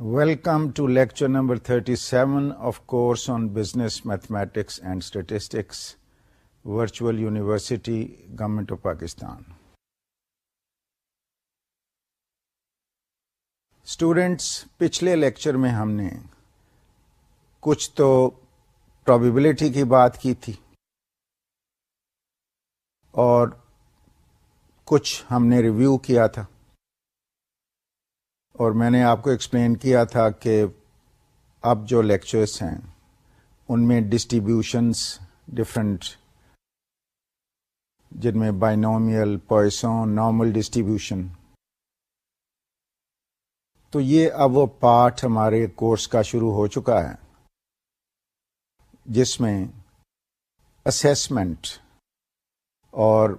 Welcome to lecture number thirty seven of course on business mathematics and statistics Virtual University government of Pakistan students پچھلے lecture میں ہم نے کچھ تو probability کی بات کی تھی اور کچھ ہم نے ریویو کیا تھا اور میں نے آپ کو ایکسپلین کیا تھا کہ اب جو لیکچرس ہیں، ان میں ڈسٹریبیوشنس ڈفرینٹ جن میں بائنومیل پوائسون نارمل ڈسٹریبیوشن تو یہ اب وہ پارٹ ہمارے کورس کا شروع ہو چکا ہے، جس میں اسیسمنٹ اور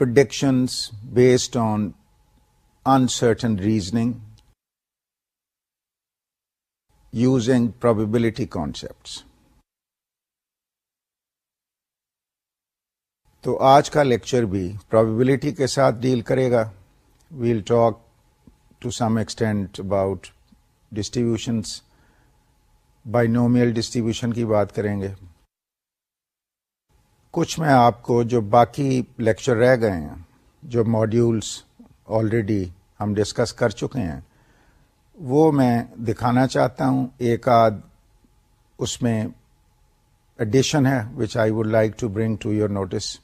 predictions based on uncertain reasoning using probability concepts تو آج کا لیکچر بھی پرابیبلٹی کے ساتھ ڈیل کرے گا۔ We'll talk to some extent about distributions binomial distribution کی بات کریں گے۔ کچھ میں آپ کو جو باقی لیکچر رہ گئے ہیں، جو ماڈیولس آلریڈی ہم ڈسکس کر چکے ہیں۔ وہ میں دکھانا چاہتا ہوں، ایک آدھ اس میں ایڈیشن ہے which I would like to bring to your notice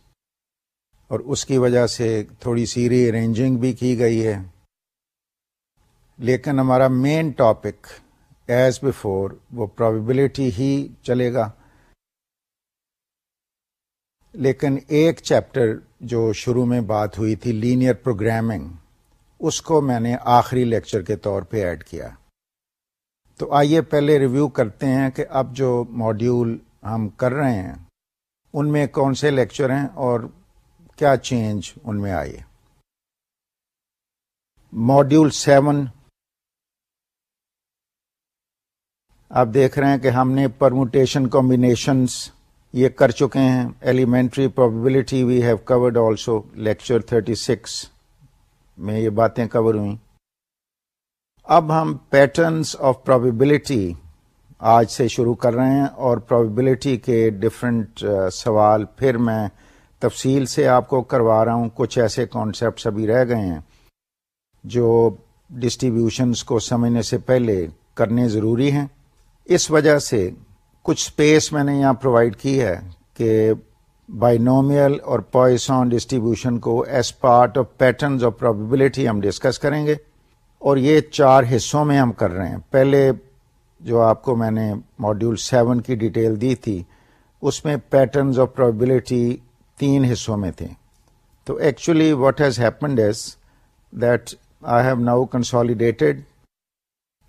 اور اس کی وجہ سے تھوڑی سی ری ارینجنگ بھی کی گئی ہے۔ لیکن ہمارا مین ٹاپک ایز بفور وہ پرابیبلٹی ہی چلے گا۔ لیکن ایک چیپٹر جو شروع میں بات ہوئی تھی لینئر پروگرامنگ اس کو میں نے آخری لیکچر کے طور پہ ایڈ کیا۔ تو آئیے پہلے ریویو کرتے ہیں کہ اب جو ماڈیول ہم کر رہے ہیں، ان میں کون سے لیکچر ہیں اور کیا چینج ان میں آئے ماڈیول سیون۔ آپ دیکھ رہے ہیں کہ ہم نے پرموٹیشن کمبینیشنس یہ کر چکے ہیں elementary probability we have covered also lecture 36 میں یہ باتیں کور ہوئی اب ہم پیٹرنس آف پروبیبلٹی آج سے شروع کر رہے ہیں اور پروبیبلٹی کے ڈفرینٹ uh, سوال پھر میں تفصیل سے آپ کو کروا رہا ہوں۔ کچھ ایسے کانسیپٹس ابھی رہ گئے ہیں جو ڈسٹریبیوشنس کو سمجھنے سے پہلے کرنے ضروری ہیں۔ اس وجہ سے کچھ اسپیس میں نے یہاں پرووائڈ کی ہے کہ بائنومیل اور پوائسون ڈسٹریبیوشن کو as part of patterns of probability ہم ڈسکس کریں گے۔ اور یہ چار حصوں میں ہم کر رہے ہیں۔ پہلے جو آپ کو میں نے ماڈیول سیون کی ڈیٹیل دی تھی، اس میں پیٹرنز آف پرابیبلٹی تین حصوں میں تھے۔ تو actually what has happened is that I have now consolidated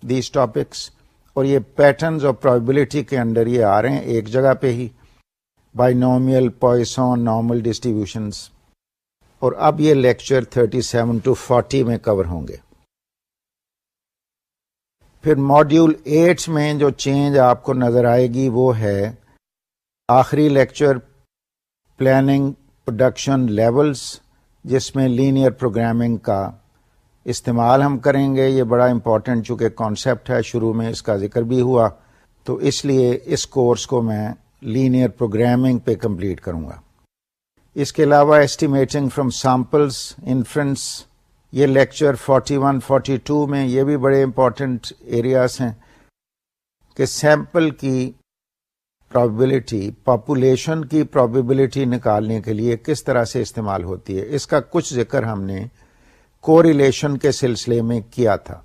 these topics اور یہ پیٹرنز اور پرابیبلٹی کے انڈر یہ آ رہے ہیں ایک جگہ پہ ہی۔ Binomial Poisson normal distributions اور اب یہ لیکچر 37 ٹو 40 میں کور ہوں گے۔ پھر ماڈیول 8 میں جو چینج آپ کو نظر آئے گی وہ ہے آخری لیکچر پلاننگ پروڈکشن لیولز جس میں لینئر پروگرامنگ کا استعمال ہم کریں گے۔ یہ بڑا امپورٹنٹ چونکہ کانسیپٹ ہے، شروع میں اس کا ذکر بھی ہوا۔ تو اس لیے اس کورس کو میں لینئر پروگرامنگ پہ کمپلیٹ کروں گا۔ اس کے علاوہ ایسٹیمیٹنگ فرام سیمپلس انفرنس یہ لیکچر 41 42 میں یہ بھی بڑے امپورٹنٹ ایریاز ہیں کہ سیمپل کی پرابیبلٹی پاپولیشن کی پرابیبلٹی نکالنے کے لیے کس طرح سے استعمال ہوتی ہے۔ اس کا کچھ ذکر ہم نے کو ریلیشن کے سلسلے میں کیا تھا۔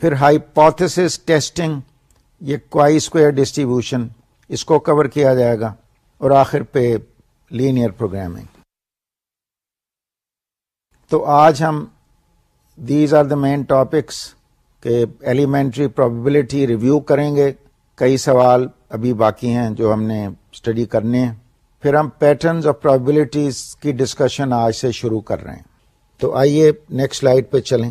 پھر ہائیپوتھس ٹیسٹنگ یہ کوائی اسکوئر ڈسٹریبیوشن اس کو کور کیا جائے گا اور آخر پہ لینئر پروگرامنگ تو آج ہم these are the main topics کہ ایلیمنٹری پرابیبلٹی ریویو کریں گے. کئی سوال ابھی باقی ہیں جو ہم نے اسٹڈی کرنے ہیں. پھر ہم پیٹرنز آف پرابیبلٹیز کی ڈسکشن آج سے شروع کر رہے ہیں. تو آئیے نیکسٹ سلائڈ پہ چلیں.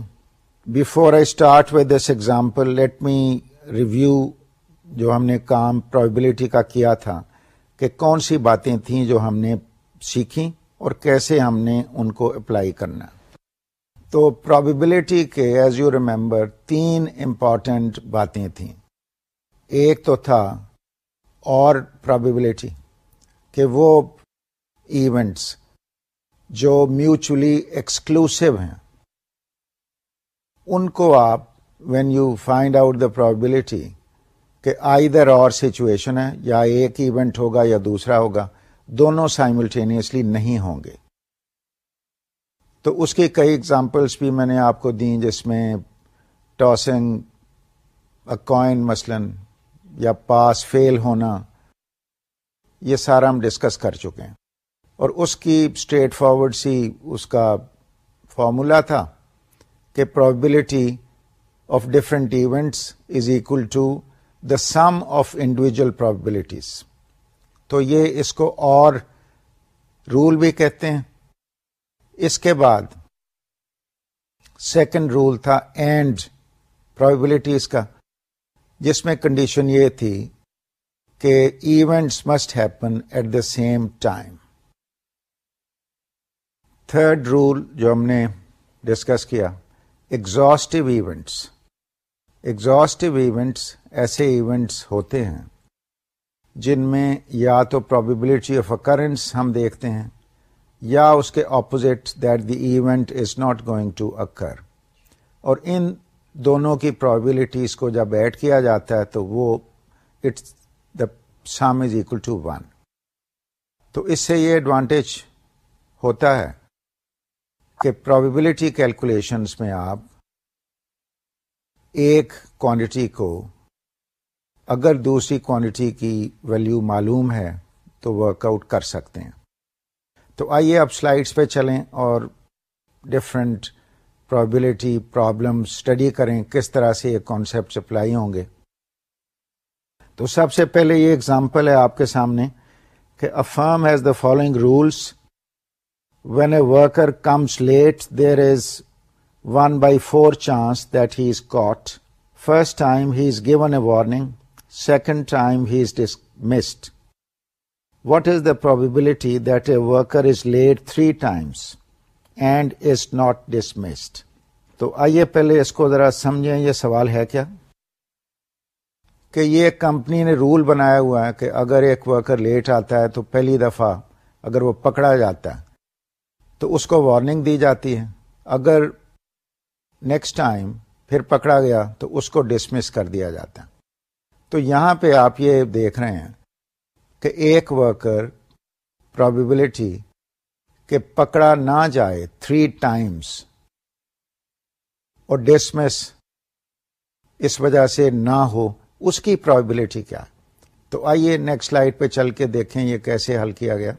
Before I start with this example let me review جو ہم نے کام پرابیبلٹی کا کیا تھا کہ کون سی باتیں تھیں جو ہم نے سیکھی اور کیسے ہم نے ان کو اپلائی کرنا۔ تو پرابیبلٹی کے ایز یو ریمبر تین امپورٹنٹ باتیں تھیں۔ ایک تو تھا اور پرابیبلٹی کہ وہ ایونٹس جو میوچلی ایکسکلوسو ہیں، ان کو آپ when you find out the probability کہ آئی در اور سچویشن ہے، یا ایک ایونٹ ہوگا یا دوسرا ہوگا، دونوں سائملٹینیسلی نہیں ہوں گے۔ تو اس کی کئی ایگزامپلس بھی میں نے آپ کو دیں جس میں ٹاسنگ کوائن مثلاً یا پاس فیل ہونا، یہ سارا ہم ڈسکس کر چکے ہیں۔ اور اس کی اسٹریٹ فارورڈ سی اس کا فارمولا تھا کہ probability of different events is equal to the sum of individual probabilities تو یہ اس کو اور رول بھی کہتے ہیں۔ اس کے بعد سیکنڈ رول تھا اینڈ پرابلٹیز کا، جس میں کنڈیشن یہ تھی کہ events must happen at the same time third rule جو ہم نے ڈسکس کیا ایگزاسٹو ایونٹس ایگزاسٹو ایونٹس ایسے ایونٹس ہوتے ہیں جن میں یا تو پرابیبلٹی آف اکرنس ہم دیکھتے ہیں یا اس کے opposite that the event is not going to occur اور ان دونوں کی پرابلٹیز کو جب ایڈ کیا جاتا ہے تو وہ اٹس دا سام از اکول ٹو ون تو اس سے یہ ایڈوانٹیج ہوتا ہے کہ پرابیبلٹی کیلکولیشنس میں آپ ایک کوانٹٹی کو اگر دوسری کوانٹٹی کی ویلو معلوم ہے تو ورک آؤٹ کر سکتے ہیں۔ تو آئیے اب سلائڈس پہ چلیں اور ڈفرینٹ پرابلٹی پرابلم اسٹڈی کریں کس طرح سے یہ کانسیپٹ اپلائی ہوں گے۔ تو سب سے پہلے یہ اگزامپل ہے آپ کے سامنے کہ a firm has the following rules when a worker comes late there is one by four chance that he is caught first time he is given a warning second time he is missed what is the probability that a worker is late three times and is not dismissed تو آئیے پہلے اس کو ذرا سمجھیں، یہ سوال ہے کیا؟ کہ یہ کمپنی نے رول بنایا ہوا ہے کہ اگر ایک ورکر لیٹ آتا ہے تو پہلی دفعہ اگر وہ پکڑا جاتا ہے تو اس کو وارننگ دی جاتی ہے۔ اگر نیکسٹ ٹائم پھر پکڑا گیا تو اس کو ڈسمس کر دیا جاتا ہے۔ تو یہاں پہ آپ یہ دیکھ رہے ہیں کہ ایک ورکر پرابیبلٹی کہ پکڑا نہ جائے تھری ٹائمس اور ڈسمس اس وجہ سے نہ ہو، اس کی پرابلٹی کیا؟ تو آئیے نیکسٹ سلائڈ پہ چل کے دیکھیں یہ کیسے حل کیا گیا۔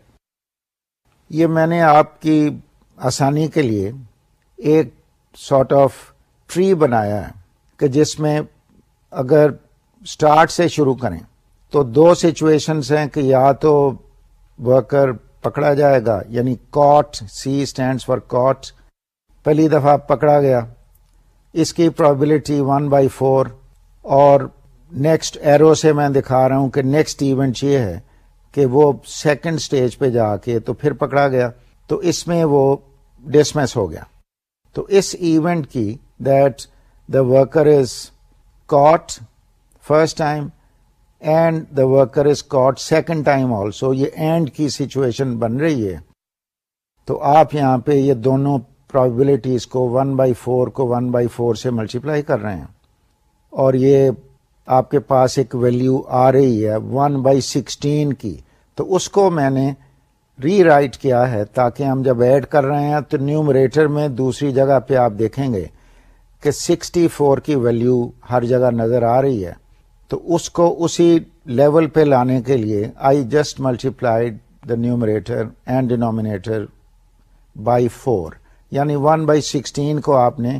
یہ میں نے آپ کی آسانی کے لیے ایک سارٹ آف ٹری بنایا ہے کہ جس میں اگر اسٹارٹ سے شروع کریں۔ تو دو سچویشنس ہیں کہ یا تو ورکر پکڑا جائے گا یعنی کاٹ سی اسٹینڈ فار کاٹ پہلی دفعہ پکڑا گیا۔ اس کی پرابلٹی ون بائی فور اور نیکسٹ ایرو سے میں دکھا رہا ہوں کہ نیکسٹ ایونٹ یہ ہے کہ وہ سیکنڈ سٹیج پہ جا کے تو پھر پکڑا گیا۔ تو اس میں وہ ڈسمس ہو گیا۔ تو اس ایونٹ کی that the worker is caught first time and the worker is caught second time also یہ اینڈ کی سچویشن بن رہی ہے۔ تو آپ یہاں پہ یہ دونوں پرابلٹیز کو ون بائی فور کو ون بائی فور سے ملٹیپلائی کر رہے ہیں۔ اور یہ آپ کے پاس ایک ویلو آ رہی ہے ون بائی سکسٹین کی۔ تو اس کو میں نے ری رائٹ کیا ہے تاکہ ہم جب ایڈ کر رہے ہیں تو نیومریٹر میں دوسری جگہ پہ آپ دیکھیں گے کہ سکسٹی فور کی ویلو ہر جگہ نظر آ رہی ہے۔ تو اس کو اسی لیول پہ لانے کے لیے I just multiplied the numerator and denominator by four یعنی ون بائی سکسٹین کو آپ نے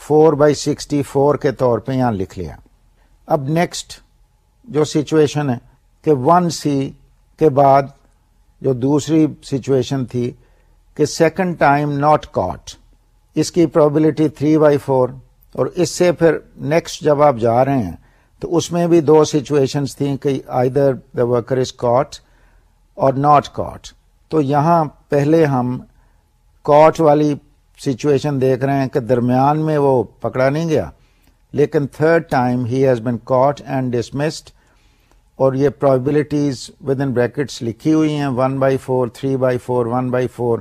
فور بائی سکسٹی فور کے طور پہ یہاں لکھ لیا۔ اب نیکسٹ جو سچویشن ہے کہ ون سی کے بعد جو دوسری سچویشن تھی کہ سیکنڈ ٹائم ناٹ کاٹ اس کی پرابلٹی تھری بائی فور اور اس سے پھر نیکسٹ جب آپ جا رہے ہیں تو اس میں بھی دو سچویشنس تھیں کہ آئی در دا ورکر از کاٹ اور ناٹ کاٹ تو یہاں پہلے ہم کاٹ والی سچویشن دیکھ رہے ہیں کہ درمیان میں وہ پکڑا نہیں گیا، لیکن third time he has been caught and dismissed اور یہ پرابلٹیز ود ان بریکٹس لکھی ہوئی ہیں one by four three by four one by four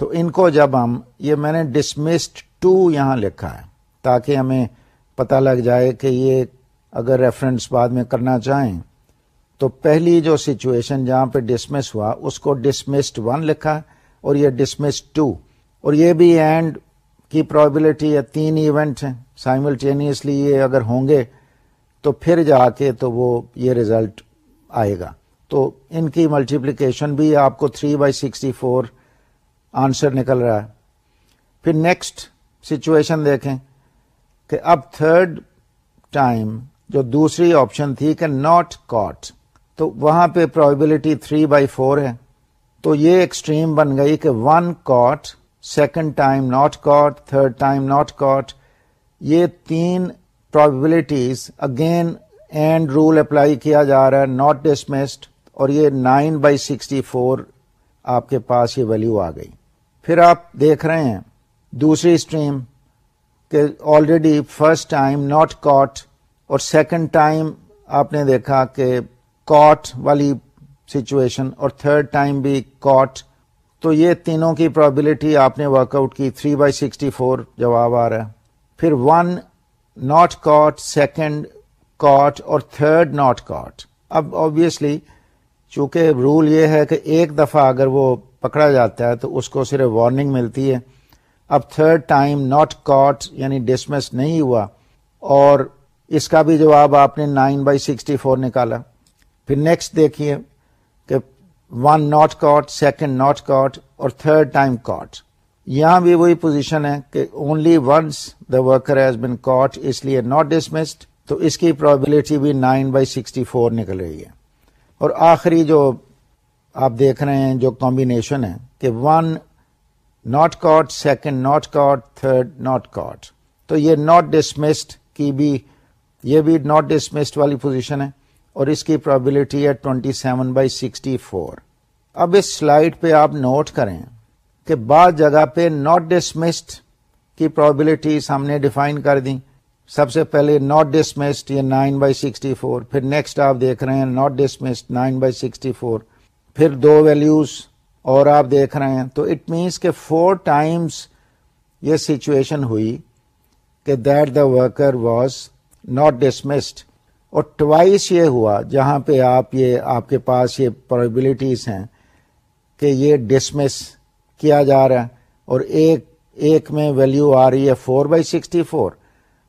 تو ان کو جب ہم، یہ میں نے ڈسمسڈ ٹو یہاں لکھا ہے تاکہ ہمیں پتہ لگ جائے کہ یہ اگر ریفرنس بعد میں کرنا چاہیں، تو پہلی جو سچویشن جہاں پہ ڈسمس ہوا، اس کو ڈسمسڈ ون لکھا اور یہ ڈسمسڈ ٹو اور یہ بھی اینڈ کی پرابلٹی ہے تین ایونٹ ہیں۔ سائملٹینیسلی یہ اگر ہوں گے، تو پھر جا کے تو وہ یہ ریزلٹ آئے گا۔ تو ان کی ملٹیپلیکیشن بھی آپ کو three by sixty four answer نکل رہا ہے۔ پھر نیکسٹ سچویشن دیکھیں کہ اب تھرڈ ٹائم جو دوسری آپشن تھی کہ ناٹ کاٹ تو وہاں پہ پرابلٹی تھری بائی فور ہے۔ تو یہ ایکسٹریم بن گئی کہ one caught second time not caught third time not caught یہ تین probabilities again and rule apply کیا جا رہا ہے ناٹ ڈسمسڈ اور یہ نائن بائی سکسٹی فور آپ کے پاس یہ ویلو آ گئی۔ پھر آپ دیکھ رہے ہیں دوسری اسٹریم کہ already first time not caught اور سیکنڈ ٹائم آپ نے دیکھا کہ کاٹ والی سچویشن اور تھرڈ ٹائم بھی کاٹ تو یہ تینوں کی پرابلٹی آپ نے ورک آؤٹ کی تھری بائی سکسٹی فور جواب آ رہا ہے۔ پھر one not caught second caught اور تھرڈ ناٹ کاٹ اب آبیسلی چونکہ رول یہ ہے کہ ایک دفعہ اگر وہ پکڑا جاتا ہے تو اس کو صرف وارننگ ملتی ہے۔ اب تھرڈ ٹائم ناٹ کاٹ یعنی ڈسمس نہیں ہوا اور اس کا بھی جواب آپ نے نائن بائی سکسٹی فور نکالا۔ پھر نیکسٹ دیکھیے کہ one not caught second not caught اور تھرڈ ٹائم کاٹ یہاں بھی وہی پوزیشن ہے کہ only once the worker has been caught اس لیے ناٹ ڈسمسڈ تو اس کی پرابلٹی بھی نائن بائی سکسٹی فور نکل رہی ہے۔ اور آخری جو آپ دیکھ رہے ہیں جو کمبینیشن ہے کہ one not caught second not caught third not caught تو یہ ناٹ ڈسمسڈ کی بھی یہ بھی ناٹ ڈسمسڈ والی پوزیشن ہے اور اس کی پرابلٹی ہے twenty seven by sixty four اب اس سلائڈ پہ آپ نوٹ کریں کہ بعض جگہ پہ ناٹ ڈسمسڈ کی پرابلٹیز ہم نے ڈیفائن کر دی۔ سب سے پہلے ناٹ ڈسمسڈ یہ نائن بائی سکسٹی فور پھر نیکسٹ آپ دیکھ رہے ہیں not dismissed nine by sixty four پھر دو ویلوز اور آپ دیکھ رہے ہیں۔ تو اٹ مینس کہ فور ٹائمس یہ سچویشن ہوئی کہ that the worker was not dismissed اور ٹوائس یہ ہوا جہاں پہ آپ یہ آپ کے پاس یہ پرابلٹیز ہیں کہ یہ ڈسمس کیا جا رہا ہے اور ایک ایک میں ویلو آ رہی ہے فور بائی سکسٹی فور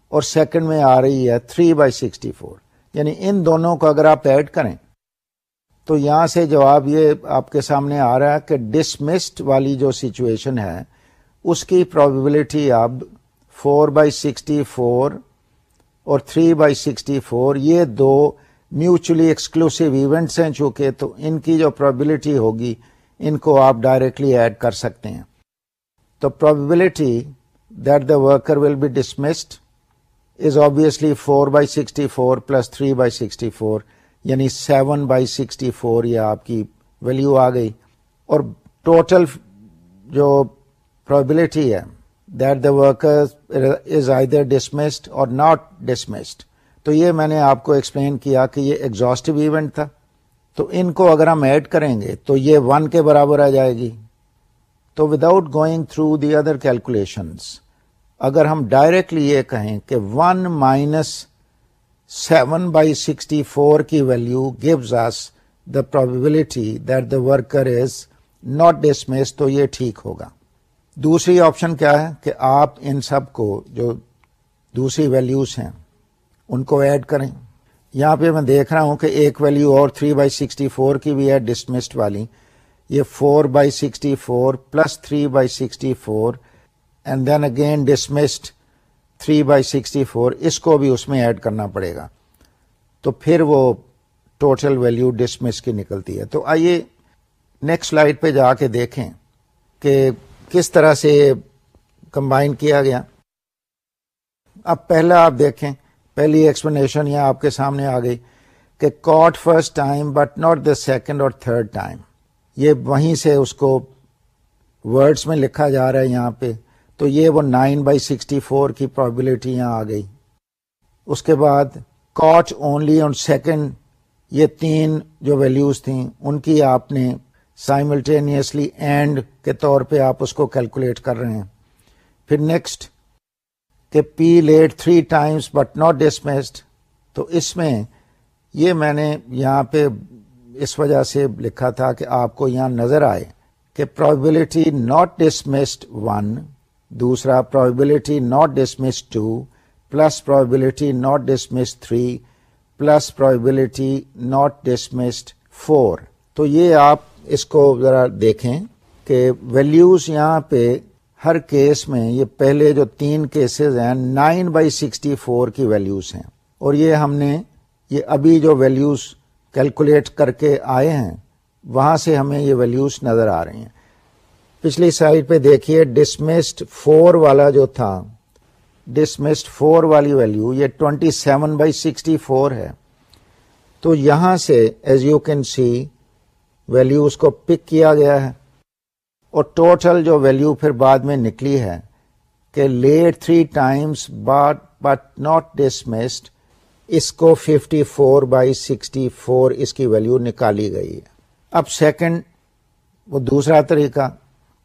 اور سیکنڈ میں آ رہی ہے تھری بائی سکسٹی فور یعنی ان دونوں کو اگر آپ ایڈ کریں تو یہاں سے جواب یہ آپ کے سامنے آ رہا ہے کہ ڈسمسڈ والی جو سچویشن ہے، اس کی پرابیبلٹی اب فور بائی سکسٹی فور اور تھری بائی سکسٹی فور یہ دو میوچلی ایکسکلوسو ایونٹس ہیں، چونکہ تو ان کی جو پرابلٹی ہوگی، ان کو آپ ڈائریکٹلی ایڈ کر سکتے ہیں۔ تو probability that the worker will be dismissed is obviously four by sixty four plus three by sixty four یعنی سیون بائی سکسٹی فور یہ آپ کی ویلو آ گئی۔ اور ٹوٹل جو پرابلٹی ہے that the worker is either dismissed اور ناٹ ڈسمسڈ تو یہ میں نے آپ کو ایکسپلین کیا کہ یہ ایگزاسٹو ایونٹ تھا۔ تو ان کو اگر ہم ایڈ کریں گے تو یہ ون کے برابر آ جائے گی۔ تو without going through the other calculations اگر ہم ڈائریکٹلی یہ کہیں کہ one minus seven by sixty four کی value gives us the probability that the worker is not dismiss تو یہ ٹھیک ہوگا۔ دوسری آپشن کیا ہے کہ آپ ان سب کو جو دوسری ویلوز ہیں، ان کو ایڈ کریں۔ یہاں پہ میں دیکھ رہا ہوں کہ ایک ویلو اور تھری بائی سکسٹی فور کی بھی ہے ڈسمسڈ والی۔ یہ four by sixty four plus three by sixty four and then again dismissed three by sixty four اس کو بھی اس میں ایڈ کرنا پڑے گا۔ تو پھر وہ ٹوٹل ویلو ڈسمس کی نکلتی ہے۔ تو آئیے نیکسٹ سلائڈ پہ جا کے دیکھیں کہ کس طرح سے کمبائن کیا گیا؟ اب پہلا آپ دیکھیں، پہلی ایکسپلینیشن یہاں آپ کے سامنے آ گئی کہ caught first time but not the second اور تھرڈ ٹائم یہ وہیں سے اس کو ورڈس میں لکھا جا رہا ہے یہاں پہ، تو یہ وہ نائن بائی سکسٹی فور کی پرابلٹی یہاں آ گئی۔ اس کے بعد کاٹ اونلی آن سیکنڈ یہ تین جو ویلیوز تھیں، ان کی آپ نے سائملٹینیسلی اینڈ کے طور پہ آپ اس کو کیلکولیٹ کر رہے ہیں۔ پھر نیکسٹ کہ P let three times but not dismissed تو اس میں یہ میں نے یہاں پہ اس وجہ سے لکھا تھا کہ آپ کو یہاں نظر آئے کہ پرابلٹی ناٹ ڈسمسڈ ون دوسرا probability not dismissed two plus probability not dismissed three plus probability not dismissed four تو یہ آپ اس کو ذرا دیکھیں کہ ویلیوز یہاں پہ ہر کیس میں یہ پہلے جو تین کیسز ہیں نائن بائی سکسٹی فور کی ویلیوز ہیں۔ اور یہ ہم نے، یہ ابھی جو ویلیوز کیلکولیٹ کر کے آئے ہیں، وہاں سے ہمیں یہ ویلیوز نظر آ رہی ہیں۔ پچھلی سائڈ پہ دیکھیے ڈسمسڈ فور والا جو تھا ڈسمسڈ فور والی ویلیو یہ twenty seven by sixty four ہے۔ تو یہاں سے as you can see values کو پک کیا گیا ہے۔ اور ٹوٹل جو ویلیو پھر بعد میں نکلی ہے کہ let three times but but not dismissed اس کو 54 فور بائی سکسٹی فور اس کی ویلیو نکالی گئی ہے۔ اب سیکنڈ وہ دوسرا طریقہ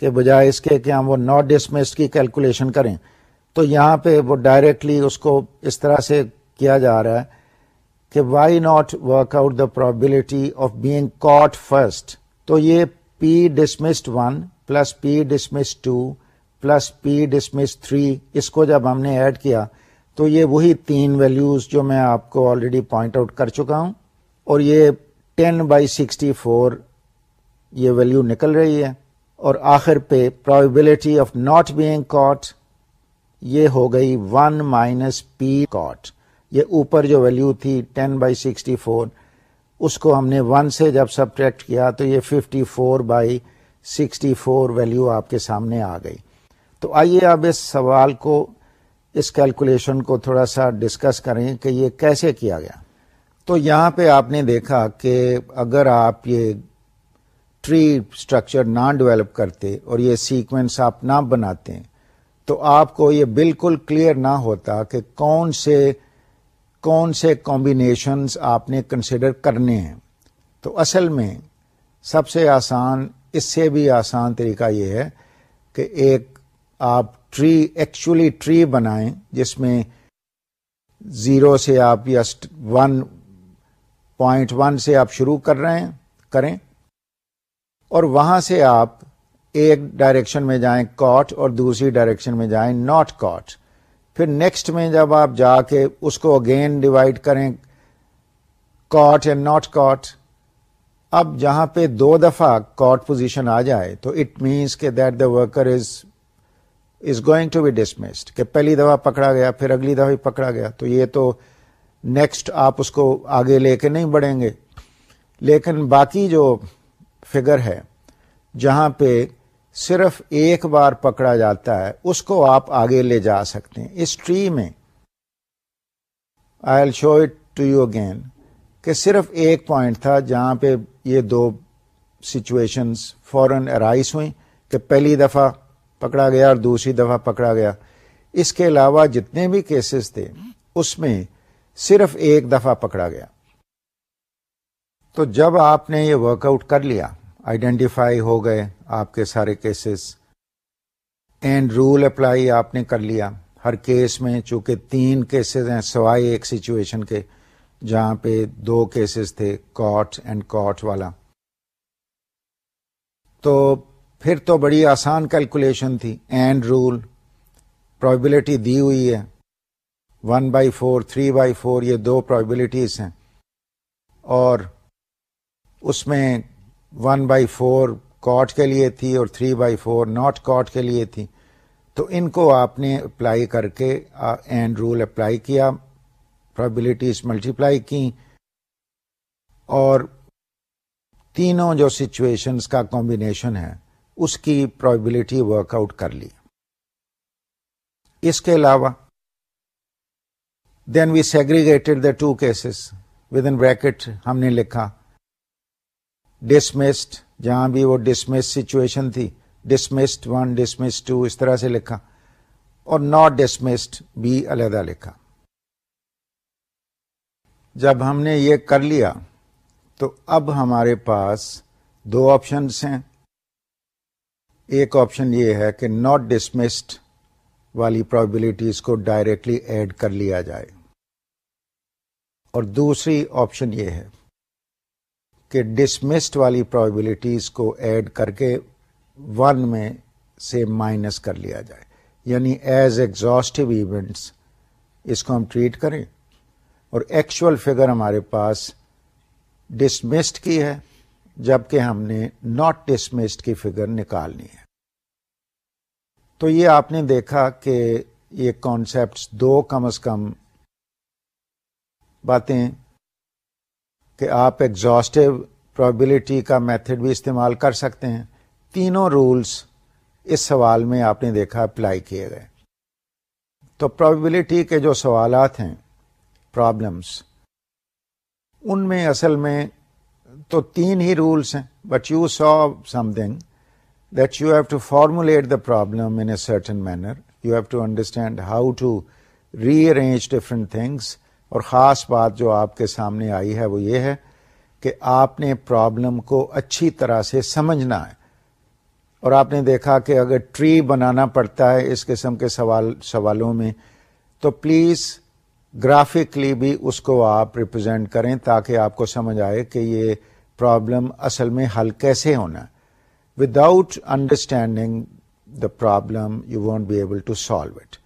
کہ بجائے اس کے کہ ہم وہ ناٹ ڈسمسڈ کی کیلکولیشن کریں، تو یہاں پہ وہ ڈائریکٹلی اس کو اس طرح سے کیا جا رہا ہے۔ کہ why not work out the probability of being caught first تو یہ P dismissed one plus P dismiss two plus P dismiss three اس کو جب ہم نے ایڈ کیا تو یہ وہی تین ویلیوز جو میں آپ کو آلریڈی پوائنٹ آؤٹ کر چکا ہوں اور یہ ٹین بائی سکسٹی فور یہ ویلیو نکل رہی ہے اور آخر پہ probability of not being caught یہ ہو گئی ون مائنس پی کاٹ یہ اوپر جو ویلیو تھی ٹین بائی سکسٹی فور اس کو ہم نے ون سے جب سبٹریکٹ کیا تو یہ fifty four by sixty four value آپ کے سامنے آ گئی۔ تو آئیے اب اس سوال کو، اس کیلکولیشن کو تھوڑا سا ڈسکس کریں کہ یہ کیسے کیا گیا۔ تو یہاں پہ آپ نے دیکھا کہ اگر آپ یہ ٹری اسٹرکچر نہ ڈیولپ کرتے اور یہ سیکوینس آپ نہ بناتے، تو آپ کو یہ بالکل کلیئر نہ ہوتا کہ کون سے کون سے کمبینیشنز آپ نے کنسیڈر کرنے ہیں؟ تو اصل میں سب سے آسان، اس سے بھی آسان طریقہ یہ ہے کہ ایک آپ ٹری ایکچولی ٹری بنائیں، جس میں زیرو سے آپ یا ون پوائنٹ ون سے آپ شروع کر رہے ہیں، کریں۔ اور وہاں سے آپ ایک ڈائریکشن میں جائیں کاٹ اور دوسری ڈائریکشن میں جائیں ناٹ کاٹ پھر نیکسٹ میں جب آپ جا کے اس کو اگین ڈیوائڈ کریں کاٹ اینڈ ناٹ کاٹ اب جہاں پہ دو دفعہ کاٹ پوزیشن آ جائے، تو اٹ مینس کہ that the worker is is going to be dismissed کہ پہلی دفعہ پکڑا گیا، پھر اگلی دفعہ پکڑا گیا۔ تو یہ تو نیکسٹ آپ اس کو آگے لے کے نہیں بڑھیں گے۔ لیکن باقی جو فگر ہے، جہاں پہ صرف ایک بار پکڑا جاتا ہے، اس کو آپ آگے لے جا سکتے ہیں۔ اس ٹری میں I'll show it to you again کہ صرف ایک پوائنٹ تھا جہاں پہ یہ دو سچویشنز فورن ارائز ہوئی کہ پہلی دفعہ پکڑا گیا اور دوسری دفعہ پکڑا گیا۔ اس کے علاوہ جتنے بھی کیسز تھے، اس میں صرف ایک دفعہ پکڑا گیا۔ تو جب آپ نے یہ ورک آؤٹ کر لیا آئیڈینٹیفائی ہو گئے آپ کے سارے کیسز اینڈ رول اپلائی آپ نے کر لیا. ہر کیس میں چونکہ تین کیسز ہیں سوائے ایک سچویشن کے، جہاں پہ دو کیسز تھے کاٹ اینڈ کاٹ والا. تو پھر تو بڑی آسان کیلکولیشن تھی. اینڈ رول پرابلٹی دی ہوئی ہے. One by four three by four یہ دو پرابلٹیز ہیں. اور اس میں ون بائی فور کاٹ کے لیے تھی اور three by four not caught کے لیے تھی۔ تو ان کو آپ نے اپلائی کر کے اینڈ رول اپلائی کیا۔ پرابلٹیز ملٹیپلائی کی۔ اور تینوں جو سچویشنز کا کمبینیشن ہے، اس کی پرابلٹی ورک آؤٹ کر لی۔ اس کے علاوہ then we segregated the two cases with in bracket ہم نے لکھا ڈسمسڈ جہاں بھی وہ ڈسمس سچویشن تھی ڈسمسڈ ون ڈسمس ٹو اس طرح سے لکھا۔ اور ناٹ ڈسمسڈ بھی علیحدہ لکھا۔ جب ہم نے یہ کر لیا، تو اب ہمارے پاس دو آپشنس ہیں۔ ایک آپشن یہ ہے کہ ناٹ ڈسمسڈ والی پرابلٹیز کو ڈائریکٹلی ایڈ کر لیا جائے۔ اور دوسری آپشن یہ ہے کہ ڈسمسڈ والی پرابلٹیز کو ایڈ کر کے ون میں سے مائنس کر لیا جائے۔ یعنی ایز ایگزاسٹو ایونٹس اس کو ہم ٹریٹ کریں۔ اور ایکچوئل فگر ہمارے پاس ڈسمسڈ کی ہے، جبکہ ہم نے ناٹ ڈسمسڈ کی فگر نکالنی ہے۔ تو یہ آپ نے دیکھا کہ یہ کانسیپٹس دو کم از کم باتیں کہ آپ ایگزاسٹو پرابلٹی کا میتھڈ بھی استعمال کر سکتے ہیں۔ تینوں رولس اس سوال میں آپ نے دیکھا اپلائی کیے گئے۔ تو پرابلٹی کے جو سوالات ہیں پرابلمس ان میں اصل میں تو تین ہی رولس ہیں۔ But you so something that you have to formulate the problem in a certain manner you have to understand how to rearrange different things اور خاص بات جو آپ کے سامنے آئی ہے وہ یہ ہے کہ آپ نے پرابلم کو اچھی طرح سے سمجھنا ہے اور آپ نے دیکھا کہ اگر ٹری بنانا پڑتا ہے اس قسم کے سوال سوالوں میں، تو پلیز گرافکلی بھی اس کو آپ ریپرزینٹ کریں تاکہ آپ کو سمجھ آئے کہ یہ پرابلم اصل میں حل کیسے ہونا without understanding the problem you want be able to solve it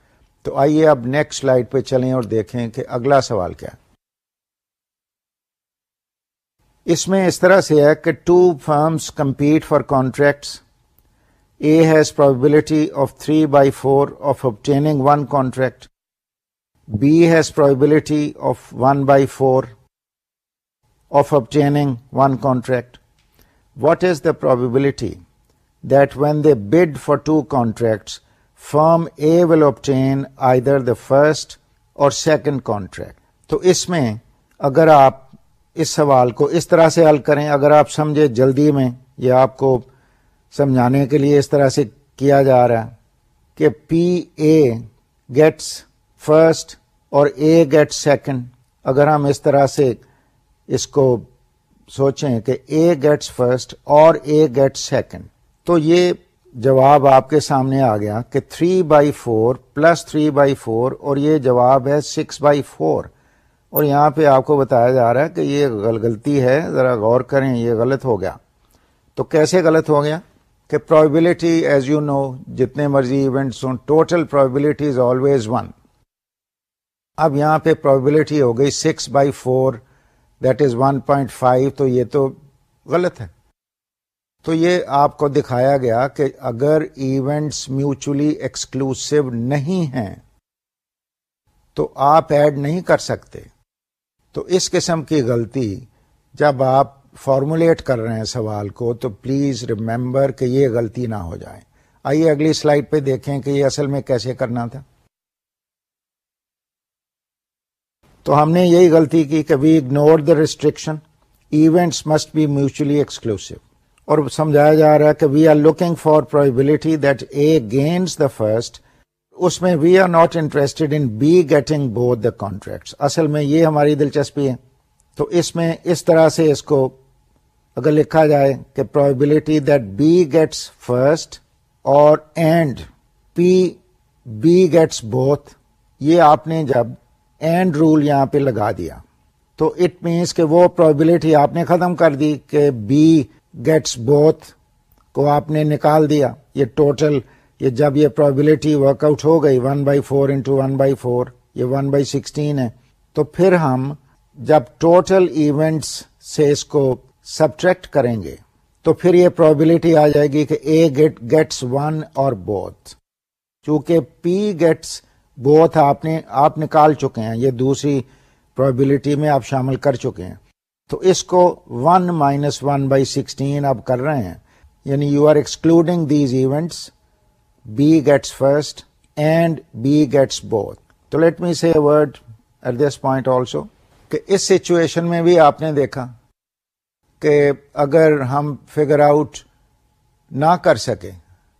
تو آئیے اب نیکسٹ سلائڈ پہ چلیں اور دیکھیں کہ اگلا سوال کیا اس میں اس طرح سے ہے کہ two firms compete for contracts A has probability of three by four of obtaining one contract B has probability of one by four of obtaining one contract what is the probability that when they bid for two contracts firm A will obtain either the first or second contract. تو اس میں اگر آپ اس سوال کو اس طرح سے حل کریں، اگر آپ سمجھے جلدی میں یہ آپ کو سمجھانے کے لیے اس طرح سے کیا جا رہا ہے کہ پی اے گیٹس فرسٹ اور اے گیٹ سیکنڈ، اگر ہم اس طرح سے اس کو سوچیں کہ اے گیٹس فرسٹ اور اے گیٹ سیکنڈ، تو یہ جواب آپ کے سامنے آ گیا کہ three by four plus three by four اور یہ جواب ہے سکس بائی فور اور یہاں پہ آپ کو بتایا جا رہا ہے کہ یہ غلطی ہے، ذرا غور کریں، یہ غلط ہو گیا۔ تو کیسے غلط ہو گیا؟ کہ پرابلٹی ایز یو نو جتنے مرضی ایونٹس ہوں total probability is always one اب یہاں پہ پرابلٹی ہو گئی six by four that is one point five تو یہ تو غلط ہے۔ تو یہ آپ کو دکھایا گیا کہ اگر ایونٹس میوچلی ایکسکلوسو نہیں ہیں، تو آپ ایڈ نہیں کر سکتے۔ تو اس قسم کی غلطی جب آپ فارمولیٹ کر رہے ہیں سوال کو، تو پلیز ریمبر کہ یہ غلطی نہ ہو جائے۔ آئیے اگلی سلائڈ پہ دیکھیں کہ یہ اصل میں کیسے کرنا تھا۔ تو ہم نے یہی غلطی کی کہ we ignore the restriction events must be mutually exclusive اور سمجھایا جا رہا ہے کہ we are looking for probability that A gains the first اس میں we are not interested in B getting both the contract اصل میں یہ ہماری دلچسپی ہے۔ تو اس میں اس طرح سے اس کو اگر لکھا جائے کہ probability that B gets first or and P B gets both یہ آپ نے جب اینڈ رول یہاں پہ لگا دیا۔ تو اٹ مینس کہ وہ پرابلٹی آپ نے ختم کر دی کہ بی گیٹس بوتھ کو آپ نے نکال دیا. یہ ٹوٹل یہ جب یہ پرابلٹی ورک آؤٹ ہو گئی one by four into one by four یہ ون بائی سکسٹین ہے. تو پھر ہم جب ٹوٹل ایونٹس سے اس کو سبٹریکٹ کریں گے، تو پھر یہ پرابلٹی آ جائے گی کہ A get gets one or both چونکہ پی گیٹس بوتھ آپ نے، آپ نکال چکے ہیں، یہ دوسری پرابلٹی میں آپ شامل کر چکے ہیں۔ تو اس کو one minus one by sixteen اب کر رہے ہیں یعنی you are excluding these events B gets first and B gets both تو let me see word at this point also کہ اس سچویشن میں بھی آپ نے دیکھا کہ اگر ہم فگر آؤٹ نہ کر سکے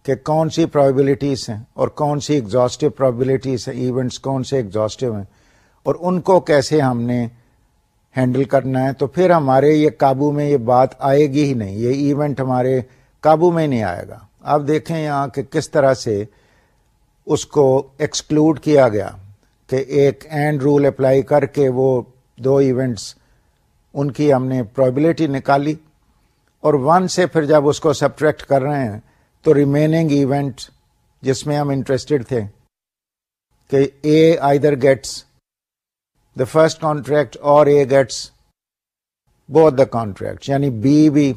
کہ کون سی پرابیبلٹیز ہیں اور کون سی ایگزاسٹو پرابیبلٹیز ہیں ایونٹس کون سے ایگزاسٹو ہیں، اور ان کو کیسے ہم نے ہینڈل کرنا ہے تو پھر ہمارے یہ قابو میں یہ بات آئے گی ہی نہیں، یہ ایونٹ ہمارے قابو میں نہیں آئے گا۔ آپ دیکھیں یہاں کہ کس طرح سے اس کو ایکسکلوڈ کیا گیا کہ ایک اینڈ رول اپلائی کر کے وہ دو ایونٹس ان کی ہم نے پرابلٹی نکالی اور ون سے پھر جب اس کو سبٹریکٹ کر رہے ہیں تو ریمیننگ ایونٹ جس میں ہم انٹرسٹڈ تھے کہ A either gets the first contract or A gets بہت دا کانٹریکٹ یعنی بی بھی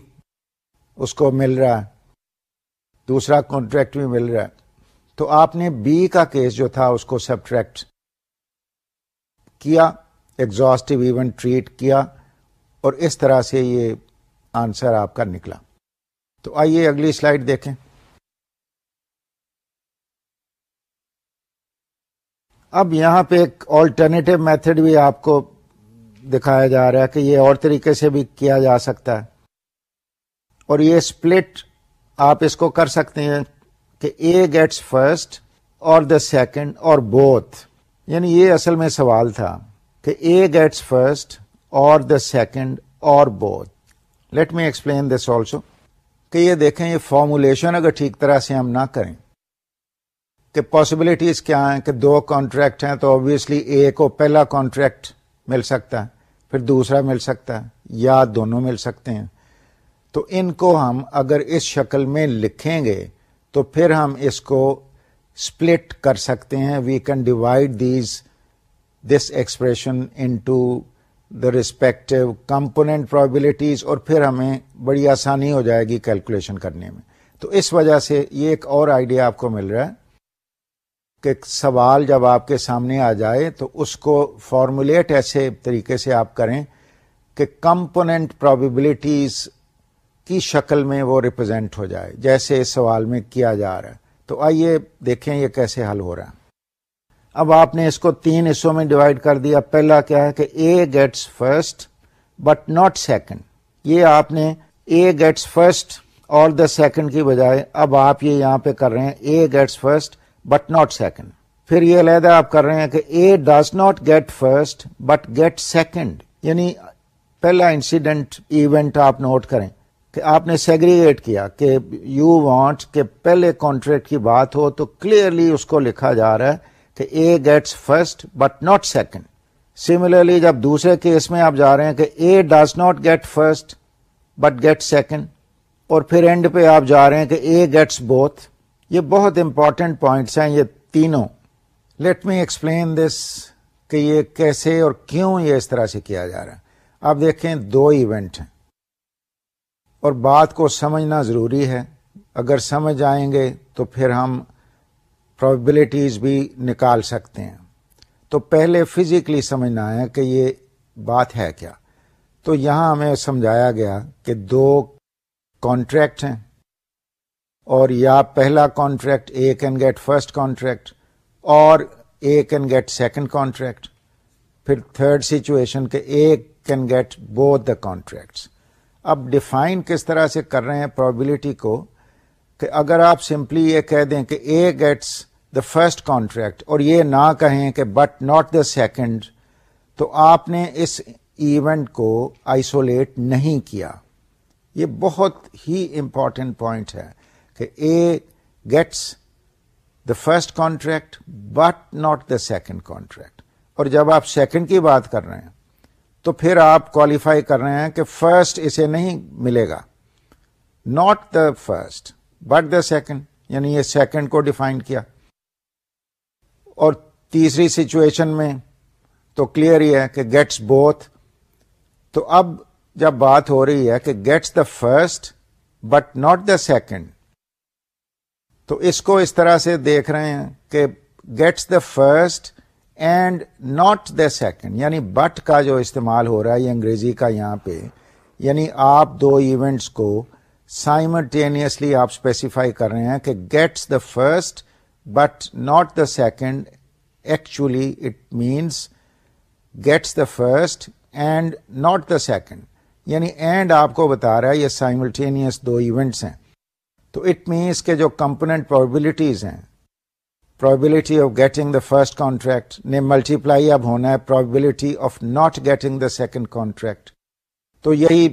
اس کو مل رہا ہے، دوسرا کانٹریکٹ بھی مل رہا ہے۔ تو آپ نے بی کا کیس جو تھا اس کو سبٹریکٹ کیا ایگزاسٹو ایونٹ ٹریٹ کیا اور اس طرح سے یہ آنسر آپ کا نکلا۔ تو آئیے اگلی سلائڈ دیکھیں۔ اب یہاں پہ ایک آلٹرنیٹو میتھڈ بھی آپ کو دکھایا جا رہا ہے کہ یہ اور طریقے سے بھی کیا جا سکتا ہے۔ اور یہ اسپلٹ آپ اس کو کر سکتے ہیں کہ A gets first or the second اور بوتھ یعنی یہ اصل میں سوال تھا کہ A gets first or the second or both let me explain this also کہ یہ دیکھیں یہ فارمولیشن اگر ٹھیک طرح سے ہم نہ کریں۔ کہ پاسبلٹیز کیا ہیں کہ دو کانٹریکٹ ہیں تو آبویسلی اے کو پہلا کانٹریکٹ مل سکتا ہے، پھر دوسرا مل سکتا ہے، یا دونوں مل سکتے ہیں۔ تو ان کو ہم اگر اس شکل میں لکھیں گے تو پھر ہم اس کو اسپلٹ کر سکتے ہیں۔ We can divide these this expression into the respective component probabilities اور پھر ہمیں بڑی آسانی ہو جائے گی کیلکولیشن کرنے میں۔ تو اس وجہ سے یہ ایک اور آئیڈیا آپ کو مل رہا ہے۔ کہ سوال جب آپ کے سامنے آ جائے تو اس کو فارمولیٹ ایسے طریقے سے آپ کریں کہ کمپوننٹ پرابیبلٹیز کی شکل میں وہ ریپرزینٹ ہو جائے، جیسے اس سوال میں کیا جا رہا ہے۔ تو آئیے دیکھیں یہ کیسے حل ہو رہا ہے۔ اب آپ نے اس کو تین حصوں میں ڈیوائڈ کر دیا۔ پہلا کیا ہے کہ A gets first but not second یہ آپ نے اے gets first or the second کی بجائے اب آپ یہ یہاں پہ کر رہے ہیں۔ A gets first but not second پھر یہ علیحدہ آپ کر رہے ہیں کہ A does not get first but get second یعنی پہلا انسیڈنٹ ایونٹ آپ نوٹ کریں کہ آپ نے سیگریگیٹ کیا کہ یو وانٹ کہ پہلے کانٹریکٹ کی بات ہو تو کلیئرلی اس کو لکھا جا رہا ہے کہ A gets first but not second similarly جب دوسرے کیس میں آپ جا رہے ہیں کہ A does not get first but get second اور پھر اینڈ پہ آپ جا رہے ہیں کہ اے گیٹس بوتھ یہ بہت امپورٹنٹ پوائنٹس ہیں، یہ تینوں۔ لیٹ می ایکسپلین دس کہ یہ کیسے اور کیوں یہ اس طرح سے کیا جا رہا ہے۔ آپ دیکھیں، دو ایونٹ ہیں۔ اور بات کو سمجھنا ضروری ہے۔ اگر سمجھ آئیں گے تو پھر ہم پرابلٹیز بھی نکال سکتے ہیں۔ تو پہلے فزیکلی سمجھنا ہے کہ یہ بات ہے کیا۔ تو یہاں ہمیں سمجھایا گیا کہ دو کانٹریکٹ ہیں۔ اور یا پہلا contract A can get first contract or A can get second contract پھر تھرڈ سچویشن کہ A can get both the contracts اب ڈیفائن کس طرح سے کر رہے ہیں پرابلٹی کو کہ اگر آپ سمپلی یہ کہہ دیں کہ A gets the first contract اور یہ نہ کہیں کہ بٹ ناٹ دا سیکنڈ تو آپ نے اس ایونٹ کو آئسولیٹ نہیں کیا. یہ بہت ہی امپورٹنٹ پوائنٹ ہے. کہ A gets the first contract but not the second contract اور جب آپ سیکنڈ کی بات کر رہے ہیں، تو پھر آپ کوالیفائی کر رہے ہیں کہ فرسٹ اسے نہیں ملے گا۔ Not the first but the second یعنی یہ سیکنڈ کو ڈیفائن کیا۔ اور تیسری سچویشن میں تو کلیئر ہی ہے کہ گیٹس بوتھ تو اب جب بات ہو رہی ہے کہ gets the first but not the second تو اس کو اس طرح سے دیکھ رہے ہیں کہ gets the first and not the second یعنی بٹ کا جو استعمال ہو رہا ہے، یہ انگریزی کا یہاں پہ یعنی آپ دو ایونٹس کو سائملٹینئسلی آپ اسپیسیفائی کر رہے ہیں کہ gets the first but not the second actually it means gets the first and not the second یعنی اینڈ آپ کو بتا رہا ہے، یہ سائملٹینئس دو ایونٹس ہیں۔ تو اٹ مینس کے جو کمپوننٹ پرابلٹیز ہیں probability of getting the first contract نے ملٹیپلائی اب ہونا ہے probability of not getting the second contract تو یہی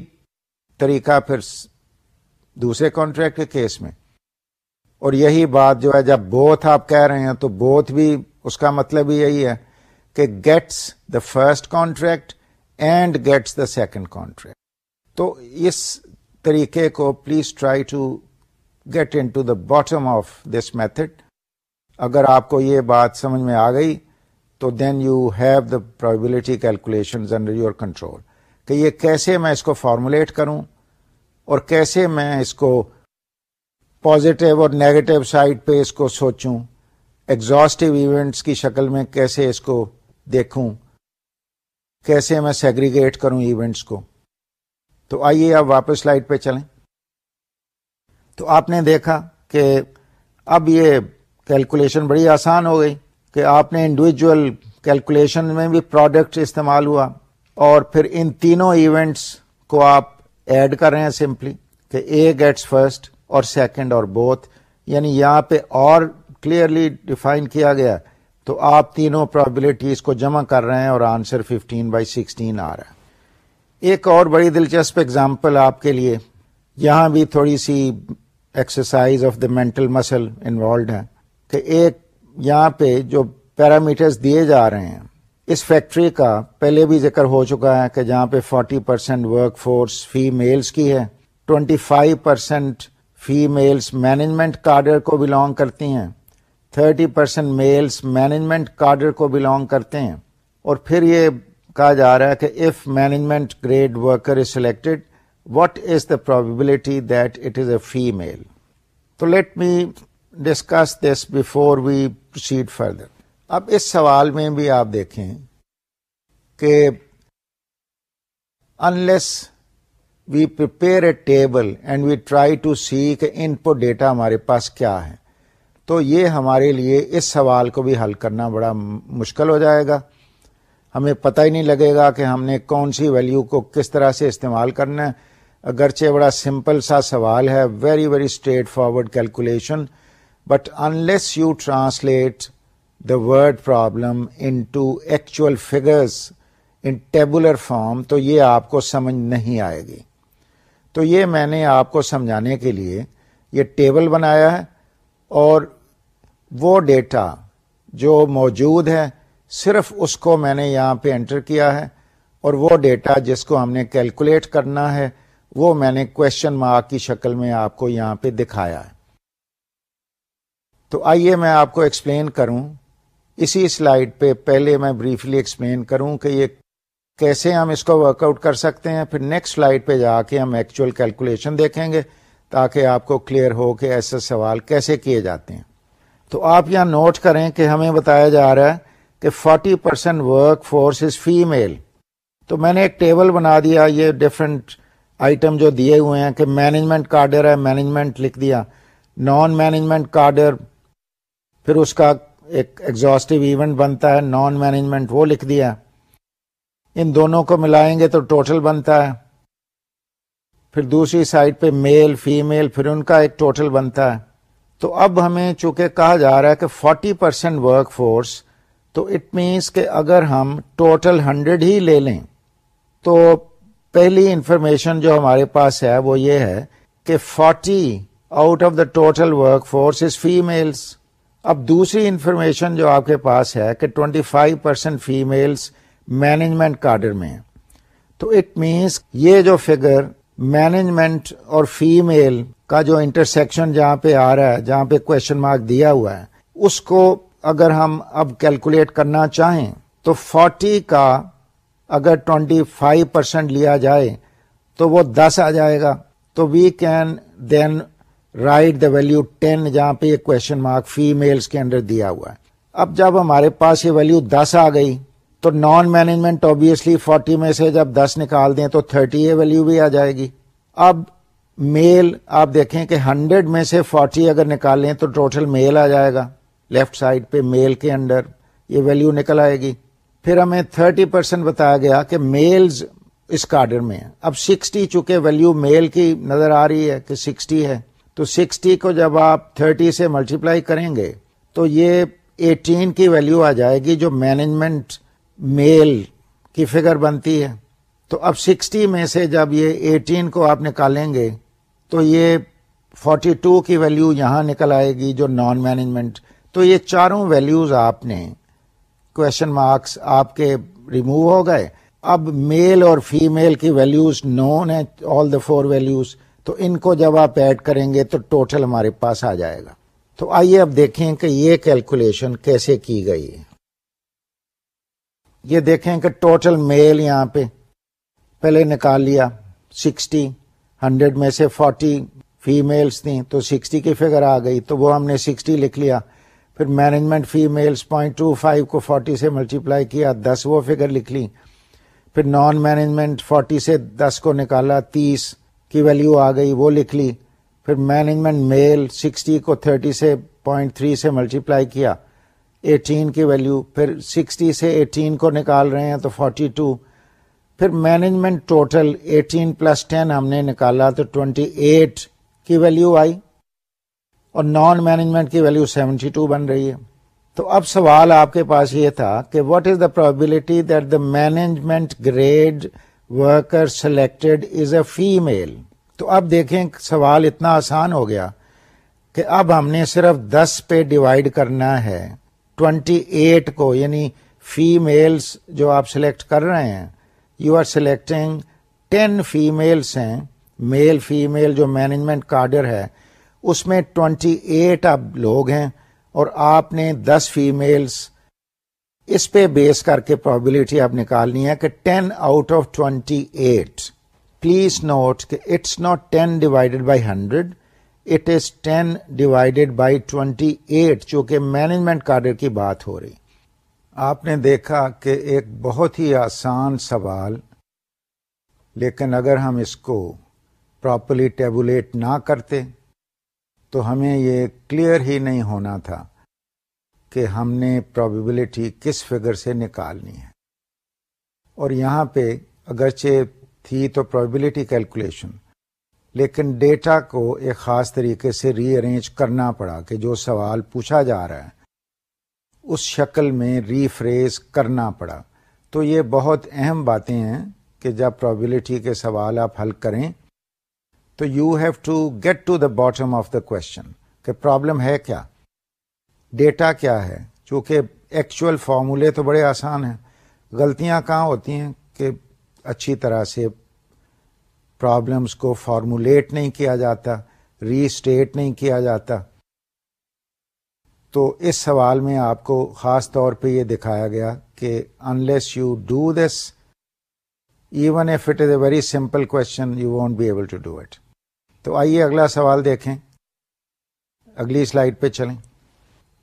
طریقہ پھر دوسرے کانٹریکٹ کے کیس میں. اور یہی بات جو ہے جب بوتھ آپ کہہ رہے ہیں تو بوتھ بھی اس کا مطلب یہی ہے کہ gets the first contract and gets the second contract تو اس طریقے کو please try to get into the bottom of this method اگر آپ کو یہ بات سمجھ میں آ گئی، تو then you have the probability calculation under your control کہ یہ کیسے میں اس کو فارمولیٹ کروں اور کیسے میں اس کو پازیٹو اور نیگیٹو سائڈ پہ اس کو سوچوں ایگزاسٹو ایونٹس کی شکل میں کیسے اس کو دیکھوں، کیسے میں سیگریگیٹ کروں ایونٹس کو. تو آئیے اب واپس سلائڈ پہ چلیں۔ تو آپ نے دیکھا کہ اب یہ کیلکولیشن بڑی آسان ہو گئی کہ آپ نے انڈیویجل کیلکولیشن میں بھی پروڈکٹ استعمال ہوا اور پھر ان تینوں ایونٹس کو آپ ایڈ کر رہے ہیں سمپلی کہ اے گیٹس فرسٹ اور سیکنڈ اور بوتھ یعنی یہاں پہ اور کلیئرلی ڈیفائن کیا گیا تو آپ تینوں پرابلٹیز کو جمع کر رہے ہیں اور آنسر 15 بائی سکسٹین آ رہا ہے۔ ایک اور بڑی دلچسپ اگزامپل آپ کے لیے، یہاں بھی تھوڑی سی exercise of the mental muscle involved ہے کہ ایک یہاں پہ جو پیرامیٹرز دیے جا رہے ہیں، اس فیکٹری کا پہلے بھی ذکر ہو چکا ہے کہ جہاں پہ 40 percent work force females کی ہے 25 percent females management cadre کو بلونگ کرتی ہیں 30 پرسینٹ میلس مینجمنٹ کارڈر کو بلونگ کرتے ہیں۔ اور پھر یہ کہا جا رہا ہے کہ if management grade worker is selected what is the probability that it is a female تو let me discuss this before we proceed further اب اس سوال میں بھی آپ دیکھیں کہ unless we prepare a table and we try to see کہ ان پٹ ڈیٹا ہمارے پاس کیا ہے، تو یہ ہمارے لیے اس سوال کو بھی حل کرنا بڑا مشکل ہو جائے گا۔ ہمیں پتہ ہی نہیں لگے گا کہ ہم نے کون سی ویلیو کو کس طرح سے استعمال کرنا ہے۔ اگرچہ بڑا سمپل سا سوال ہے very very straightforward calculation but unless you translate the word problem into actual figures in tabular form تو یہ آپ کو سمجھ نہیں آئے گی۔ تو یہ میں نے آپ کو سمجھانے کے لیے یہ ٹیبل بنایا ہے اور وہ ڈیٹا جو موجود ہے، صرف اس کو میں نے یہاں پہ انٹر کیا ہے اور وہ ڈیٹا جس کو ہم نے کیلکولیٹ کرنا ہے وہ میں نے کوشچن مارک کی شکل میں آپ کو یہاں پہ دکھایا ہے۔ تو آئیے میں آپ کو ایکسپلین کروں۔ اسی سلائڈ پہ پہلے میں بریفلی ایکسپلین کروں کہ یہ کیسے ہم اس کو ورک آؤٹ کر سکتے ہیں۔ پھر نیکسٹ سلائڈ پہ جا کے ہم ایکچوئل کیلکولیشن دیکھیں گے تاکہ آپ کو کلیئر ہو کہ ایسے سوال کیسے کیے جاتے ہیں۔ تو آپ یہاں نوٹ کریں کہ ہمیں بتایا جا رہا ہے کہ 40% percent work force is female تو میں نے ایک ٹیبل بنا دیا، یہ ڈفرینٹ آئٹم جو دیے ہوئے ہیں کہ مینجمنٹ کارڈر ہے مینجمنٹ لکھ دیا۔ نان مینجمنٹ کارڈر پھر اس کا ایک ایگزاسٹو ایونٹ بنتا ہے نان مینجمنٹ وہ لکھ دیا۔ ان دونوں کو ملائیں گے تو ٹوٹل بنتا ہے۔ پھر دوسری سائڈ پہ میل فیمل پھر ان کا ایک ٹوٹل بنتا ہے۔ تو اب ہمیں چونکہ کہا جا رہا ہے کہ فورٹی پرسینٹ ورک فورس تو اٹ مینس کہ اگر ہم ٹوٹل ہنڈریڈ ہی لے لیں، تو پہلی انفارمیشن جو ہمارے پاس ہے وہ یہ ہے کہ forty out of the total workforce is females اب دوسری انفارمیشن جو آپ کے پاس ہے کہ twenty five percent females management cadre میں تو اٹ مینس یہ جو فگر مینجمنٹ اور فیمل کا جو انٹرسیکشن جہاں پہ آ رہا ہے، جہاں پہ کوشچن مارک دیا ہوا ہے، اس کو اگر ہم اب کیلکولیٹ کرنا چاہیں تو فورٹی کا اگر ٹوینٹی فائیو پرسینٹ لیا جائے تو وہ دس آ جائے گا۔ تو we can then write the value ten جہاں پہ یہ کوشچن مارک فیمیلس کے اندر دیا ہوا ہے۔ اب جب ہمارے پاس یہ ویلو دس آ گئی تو نان مینجمنٹ آبیسلی فورٹی میں سے جب دس نکال دیں تو تھرٹی اے ویلو بھی آ جائے گی۔ اب میل آپ دیکھیں کہ ہنڈریڈ میں سے فورٹی اگر نکال لیں تو ٹوٹل میل آ جائے گا۔ لیفٹ سائڈ پہ میل کے انڈر یہ ویلو نکل آئے گی۔ پھر ہمیں تھرٹی پرسینٹ بتایا گیا کہ میلز اس کارڈر میں اب سکسٹی چونکہ ویلو میل کی نظر آ رہی ہے کہ سکسٹی ہے، تو سکسٹی کو جب آپ تھرٹی سے ملٹیپلائی کریں گے، تو یہ ایٹین کی ویلو آ جائے گی جو مینجمنٹ میل کی فگر بنتی ہے۔ تو اب سکسٹی میں سے جب یہ ایٹین کو آپ نکالیں گے، تو یہ فورٹی ٹو کی ویلو یہاں نکل آئے گی جو نان مینجمنٹ تو یہ چاروں ویلوز آپ نے کوشچن مارکس آپ کے ریموو ہو گئے اب میل اور فیمل کی ویلوز نون ہے آل دا فور ویلوز تو ان کو جب آپ ایڈ کریں گے تو ٹوٹل ہمارے پاس آ جائے گا تو آئیے اب دیکھیں کہ یہ کیلکولیشن کیسے کی گئی ہے یہ دیکھیں کہ ٹوٹل میل یہاں پہ پہلے نکال لیا سکسٹی ہنڈریڈ میں سے فورٹی فیمیلس تھیں تو سکسٹی کی فگر آ گئی تو وہ ہم نے سکسٹی لکھ لیا پھر management females point two five کو فورٹی سے ملٹیپلائی کیا، دس وہ فگر لکھ لی پھر نان مینجمنٹ فورٹی سے دس کو نکالا، تیس کی ویلو آ گئی، وہ لکھ لی۔ پھر مینجمنٹ میل سکسٹی کو تھرٹی سے پوائنٹ تھری سے ملٹیپلائی کیا ایٹین کی ویلو پھر سکسٹی سے ایٹین کو نکال رہے ہیں تو فورٹی ٹو پھر management total eighteen plus ten ہم نے نکالا تو ٹوینٹی ایٹ کی ویلو آئی۔ اور نان مینجمنٹ کی ویلو سیونٹی ٹو بن رہی ہے۔ تو اب سوال آپ کے پاس یہ تھا کہ what is the probability that the management grade worker selected is a female تو اب دیکھیں سوال اتنا آسان ہو گیا کہ اب ہم نے صرف دس پہ ڈیوائڈ کرنا ہے۔ ٹوینٹی ایٹ کو یعنی فیمیلس جو آپ سلیکٹ کر رہے ہیں you are selecting ten females ہیں۔ میل فیمیل جو مینجمنٹ کارڈر ہے اس میں ٹوینٹی ایٹ اب لوگ ہیں اور آپ نے دس فیمیلس اس پہ بیس کر کے پرابلٹی آپ نکالنی ہے کہ ten out of twenty eight please note کہ it's not ten divided by hundred it is ten divided by twenty eight چونکہ مینجمنٹ کارڈر کی بات ہو رہی. آپ نے دیکھا کہ ایک بہت ہی آسان سوال، لیکن اگر ہم اس کو پراپرلی ٹیبولیٹ نہ کرتے تو ہمیں یہ کلیئر ہی نہیں ہونا تھا کہ ہم نے پرابیبلٹی کس فگر سے نکالنی ہے۔ اور یہاں پہ اگرچہ تھی تو پرابیبلٹی کیلکولیشن لیکن ڈیٹا کو ایک خاص طریقے سے ری ارینج کرنا پڑا کہ جو سوال پوچھا جا رہا ہے، اس شکل میں ری فریز کرنا پڑا۔ تو یہ بہت اہم باتیں ہیں کہ جب پرابلٹی کے سوال آپ حل کریں تو you have to get to the bottom of the question کہ پرابلم ہے کیا؟ ڈیٹا کیا ہے؟ چونکہ ایکچوئل فارمولے تو بڑے آسان ہیں۔ غلطیاں کہاں ہوتی ہیں کہ اچھی طرح سے پرابلمس کو فارمولیٹ نہیں کیا جاتا ری اسٹیٹ نہیں کیا جاتا۔ تو اس سوال میں آپ کو خاص طور پہ یہ دکھایا گیا کہ unless you do this even if it is a very simple question you won't be able to do it تو آئیے اگلا سوال دیکھیں۔ اگلی سلائڈ پہ چلیں۔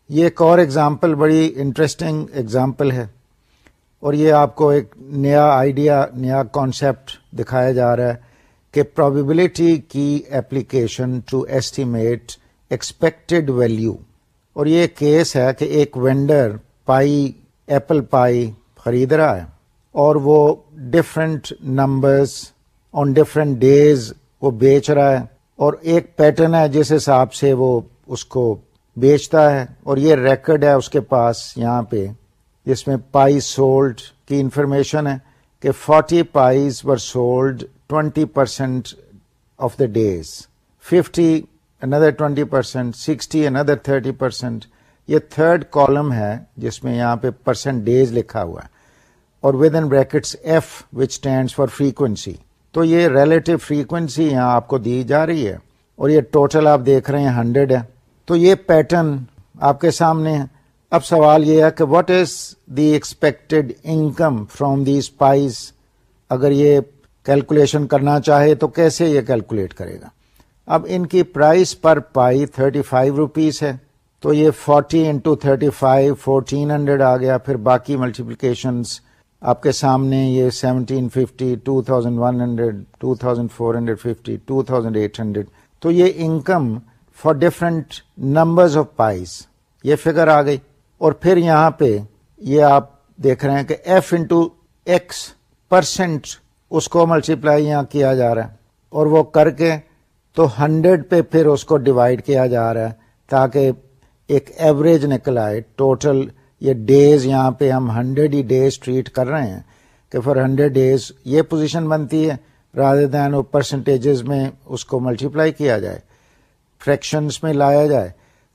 یہ ایک اور ایگزامپل بڑی انٹرسٹنگ ایگزامپل ہے۔ اور یہ آپ کو ایک نیا آئیڈیا نیا کانسیپٹ دکھایا جا رہا ہے کہ پرابیبلٹی کی application to estimate expected value اور یہ کیس ہے کہ ایک وینڈر پائی ایپل پائی خرید رہا ہے اور وہ different numbers on different days وہ بیچ رہا ہے اور ایک پیٹرن ہے جس حساب سے وہ اس کو بیچتا ہے اور یہ ریکڈ ہے اس کے پاس یہاں پہ، جس میں پائی سولڈ کی انفارمیشن ہے کہ forty pies were sold twenty percent of the days, fifty another twenty percent sixty اندر تھرٹی پرسینٹ یہ تھرڈ کالم ہے جس میں یہاں پہ پرسینٹ ڈیز لکھا ہوا ہے اور with in brackets F which stand for frequency تو یہ ریلیٹو فریکوینسی یہاں آپ کو دی جا رہی ہے اور یہ ٹوٹل آپ دیکھ رہے ہیں ہنڈریڈ ہے۔ تو یہ پیٹرن آپ کے سامنے ہے۔ اب سوال یہ ہے کہ what is the expected income from the pies اگر یہ کیلکولیشن کرنا چاہے تو کیسے یہ کیلکولیٹ کرے گا؟ اب ان کی پرائز پر پائی تھرٹی فائیو روپیز ہے۔ تو یہ forty into thirty five fourteen hundred آ گیا۔ پھر باقی ملٹیپلیکیشنس آپ کے سامنے یہ seventeen fifty, two thousand one hundred, two thousand four hundred fifty, two thousand eight hundred, تو یہ income for different numbers of pies یہ فگر آ گئی۔ اور پھر یہاں پہ یہ آپ دیکھ رہے ہیں کہ ایف انٹو ایکس پرسینٹ اس کو ملٹیپلائی یہاں کیا جا رہا ہے۔ اور وہ کر کے تو ہنڈریڈ پہ پھر اس کو ڈیوائڈ کیا جا رہا ہے تاکہ ایک ایوریج نکل آئے ٹوٹل یہ ڈیز یہاں پہ ہم ہنڈریڈ ہی ڈیز ٹریٹ کر رہے ہیں کہ فار ہنڈریڈ ڈیز یہ پوزیشن بنتی ہے رادر دین وہ پرسنٹیجز میں اس کو ملٹیپلائی کیا جائے فریکشنس میں لایا جائے۔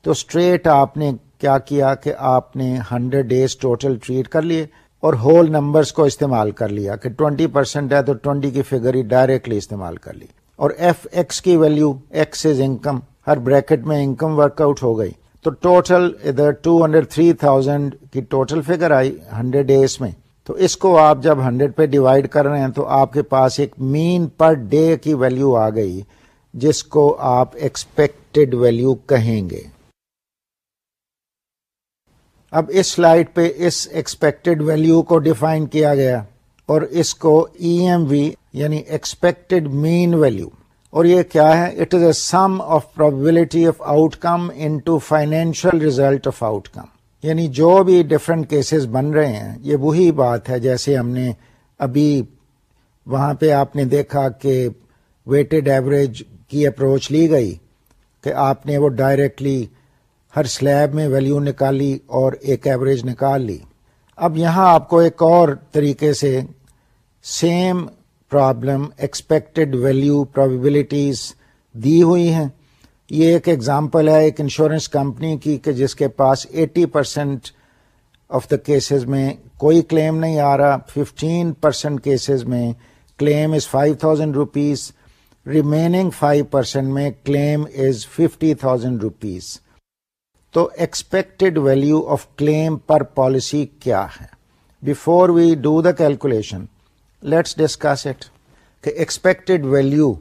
تو اسٹریٹ آپ نے کیا کیا کہ آپ نے ہنڈریڈ ڈیز ٹوٹل ٹریٹ کر لیے اور ہول نمبرس کو استعمال کر لیا کہ ٹوینٹی پرسینٹ ہے تو ٹوینٹی کی فگر ہی ڈائریکٹلی استعمال کر لی۔ اور ایف ایکس کی ویلو ایکس از انکم ہر بریکٹ میں انکم ورک آؤٹ ہو گئی۔ تو ٹوٹل ادھر ٹو ہنڈریڈ تھری تھاؤزینڈ کی ٹوٹل فگر آئی ہنڈریڈ ڈیز میں۔ تو اس کو آپ جب ہنڈریڈ پہ ڈیوائڈ کر رہے ہیں تو آپ کے پاس ایک مین پر ڈے کی ویلو آ گئی، جس کو آپ ایکسپیکٹڈ ویلو کہیں گے۔ اب اس سلائڈ پہ اس ایکسپیکٹڈ ویلو کو ڈیفائن کیا گیا اور اس کو ای ایم وی یعنی ایکسپیکٹڈ مین ویلو اور یہ کیا ہے؟ It is a sum of probability of outcome into financial result of outcome یعنی جو بھی ڈفرینٹ کیسز بن رہے ہیں، یہ وہی بات ہے جیسے ہم نے ابھی وہاں پہ آپ نے دیکھا کہ ویٹڈ ایوریج کی اپروچ لی گئی کہ آپ نے وہ ڈائریکٹلی ہر سلیب میں ویلیو نکالی اور ایک ایوریج نکال لی۔ اب یہاں آپ کو ایک اور طریقے سے same problem expected value probabilities دی ہوئی ہیں۔ یہ ایک ایگزامپل ہے ایک انشورنس کمپنی کی کہ جس کے پاس eighty percent of the cases میں کوئی کلیم نہیں آ رہا۔ ففٹین پرسینٹ کیسز میں claim is five thousand rupees remaining five percent میں claim is fifty thousand rupees تو expected value of claim per policy کیا ہے؟ Before we do the calculation let's discuss it کہ ایکسپیکٹڈ ویلو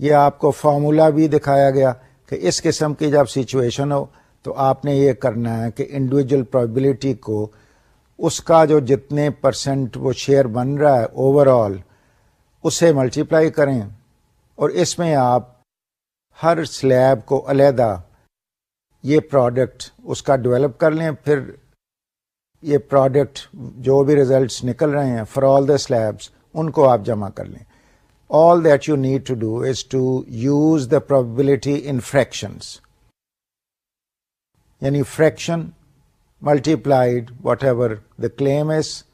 یہ آپ کو formula بھی دکھایا گیا کہ اس قسم کی جب سچویشن ہو تو آپ نے یہ کرنا ہے کہ انڈیویجل پرابلٹی کو اس کا جو جتنے پرسنٹ وہ شیئر بن رہا ہے اوور آل اسے ملٹیپلائی کریں اور اس میں آپ ہر سلیب کو علیحدہ یہ پروڈکٹ اس کا ڈیولپ کر لیں، پھر یہ پروڈکٹ جو بھی ریزلٹس نکل رہے ہیں فار آل دا سلیبس ان کو آپ جمع کر لیں۔ All that you need to do is to use the probability in fractions یعنی fraction multiplied whatever the claim is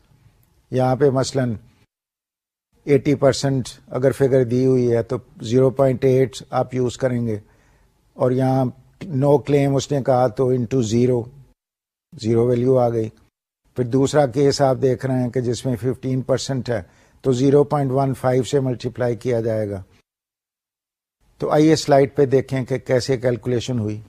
یہاں پہ مثلاً ایٹی پرسینٹ اگر فگر دی ہوئی ہے تو زیرو پوائنٹ ایٹ آپ یوز کریں گے۔ اور یہاں نو کلیم اس نے کہا تو انٹو زیرو زیرو ویلو آ گئی۔ پھر دوسرا کیس آپ دیکھ رہے ہیں کہ جس میں ففٹین پرسینٹ ہے، تو زیرو پوائنٹ ون فائیو سے ملٹیپلائی کیا جائے گا۔ تو آئیے سلائڈ پہ دیکھیں کہ کیسے کیلکولیشن ہوئی۔